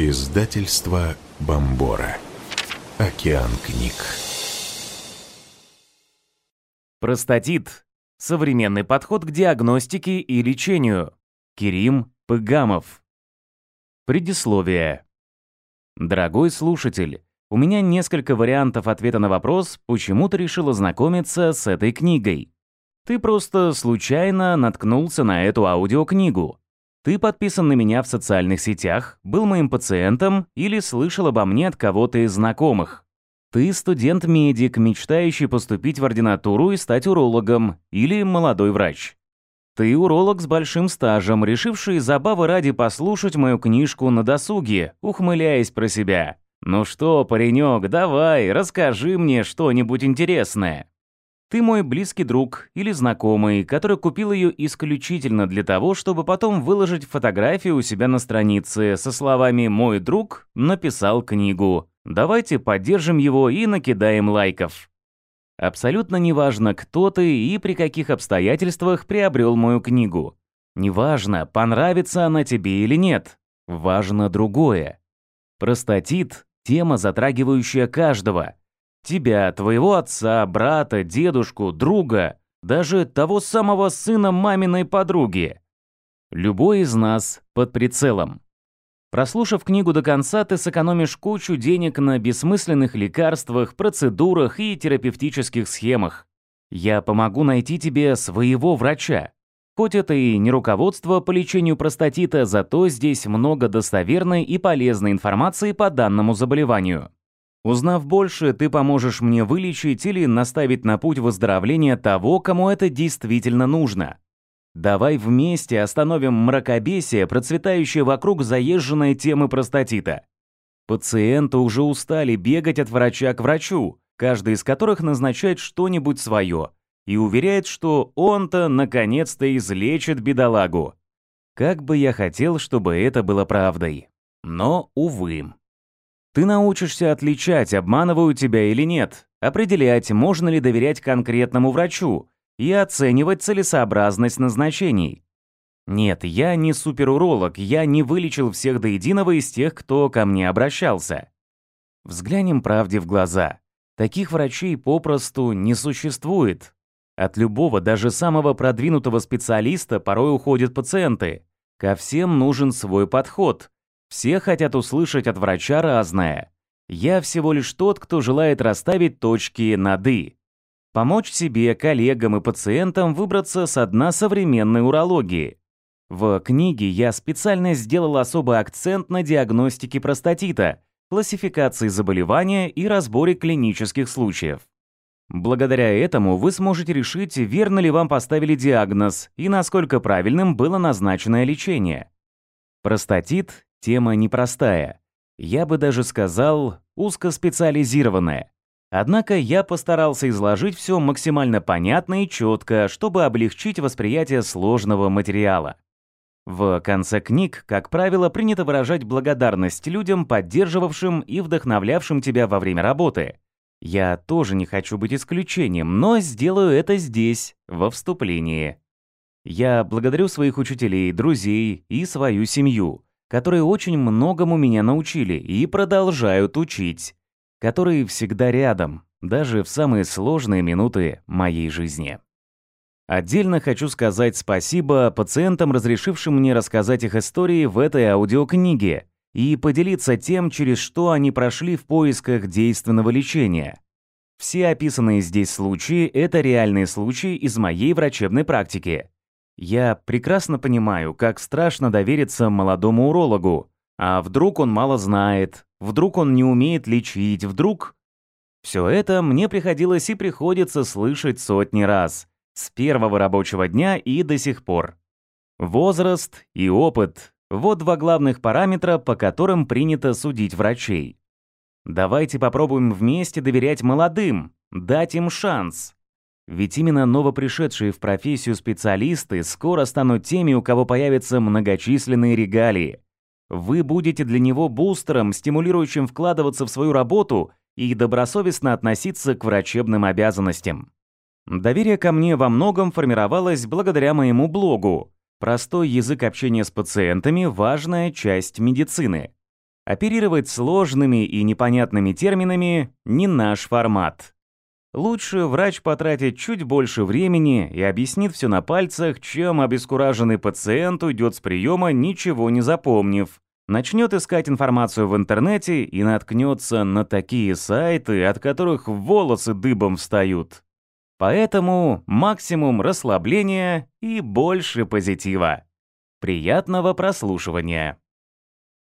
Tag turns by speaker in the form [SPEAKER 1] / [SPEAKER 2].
[SPEAKER 1] Издательство Бомбора. Океан книг.
[SPEAKER 2] Простатит. Современный подход к диагностике и лечению. Кирим Пыгамов. Предисловие. Дорогой слушатель, у меня несколько вариантов ответа на вопрос, почему ты решил ознакомиться с этой книгой. Ты просто случайно наткнулся на эту аудиокнигу. Ты подписан на меня в социальных сетях, был моим пациентом или слышал обо мне от кого-то из знакомых. Ты студент-медик, мечтающий поступить в ординатуру и стать урологом, или молодой врач. Ты уролог с большим стажем, решивший забавы ради послушать мою книжку на досуге, ухмыляясь про себя. «Ну что, паренек, давай, расскажи мне что-нибудь интересное». Ты мой близкий друг или знакомый, который купил ее исключительно для того, чтобы потом выложить фотографию у себя на странице со словами «Мой друг написал книгу». Давайте поддержим его и накидаем лайков. Абсолютно неважно, кто ты и при каких обстоятельствах приобрел мою книгу. Неважно, понравится она тебе или нет. Важно другое. Простатит – тема, затрагивающая каждого – Тебя, твоего отца, брата, дедушку, друга, даже того самого сына маминой подруги. Любой из нас под прицелом. Прослушав книгу до конца, ты сэкономишь кучу денег на бессмысленных лекарствах, процедурах и терапевтических схемах. Я помогу найти тебе своего врача. Хоть это и не руководство по лечению простатита, зато здесь много достоверной и полезной информации по данному заболеванию. Узнав больше, ты поможешь мне вылечить или наставить на путь выздоровления того, кому это действительно нужно. Давай вместе остановим мракобесие, процветающее вокруг заезженной темы простатита. Пациенты уже устали бегать от врача к врачу, каждый из которых назначает что-нибудь свое и уверяет, что он-то наконец-то излечит бедолагу. Как бы я хотел, чтобы это было правдой. Но, увы. Ты научишься отличать, обманывают тебя или нет, определять, можно ли доверять конкретному врачу и оценивать целесообразность назначений. Нет, я не суперуролог, я не вылечил всех до единого из тех, кто ко мне обращался. Взглянем правде в глаза. Таких врачей попросту не существует. От любого, даже самого продвинутого специалиста порой уходят пациенты. Ко всем нужен свой подход, все хотят услышать от врача разное. Я всего лишь тот, кто желает расставить точки над «и». Помочь себе, коллегам и пациентам выбраться с дна современной урологии. В книге я специально сделал особый акцент на диагностике простатита, классификации заболевания и разборе клинических случаев. Благодаря этому вы сможете решить, верно ли вам поставили диагноз и насколько правильным было назначенное лечение. Простатит Тема непростая. Я бы даже сказал, узкоспециализированная. Однако я постарался изложить все максимально понятно и четко, чтобы облегчить восприятие сложного материала. В конце книг, как правило, принято выражать благодарность людям, поддерживавшим и вдохновлявшим тебя во время работы. Я тоже не хочу быть исключением, но сделаю это здесь, во вступлении. Я благодарю своих учителей, друзей и свою семью, которые очень многому меня научили и продолжают учить, которые всегда рядом, даже в самые сложные минуты моей жизни. Отдельно хочу сказать спасибо пациентам, разрешившим мне рассказать их истории в этой аудиокниге и поделиться тем, через что они прошли в поисках действенного лечения. Все описанные здесь случаи – это реальные случаи из моей врачебной практики. Я прекрасно понимаю, как страшно довериться молодому урологу. А вдруг он мало знает, вдруг он не умеет лечить, вдруг... Все это мне приходилось и приходится слышать сотни раз. С первого рабочего дня и до сих пор. Возраст и опыт – вот два главных параметра, по которым принято судить врачей. Давайте попробуем вместе доверять молодым, дать им шанс. Ведь именно новопришедшие в профессию специалисты скоро станут теми, у кого появятся многочисленные регалии. Вы будете для него бустером, стимулирующим вкладываться в свою работу и добросовестно относиться к врачебным обязанностям. Доверие ко мне во многом формировалось благодаря моему блогу. Простой язык общения с пациентами – важная часть медицины. Оперировать сложными и непонятными терминами – не наш формат. Лучше врач потратит чуть больше времени и объяснит все на пальцах, чем обескураженный пациент уйдет с приема, ничего не запомнив. Начнет искать информацию в интернете и наткнется на такие сайты, от которых волосы дыбом встают. Поэтому максимум расслабления и больше позитива. Приятного прослушивания!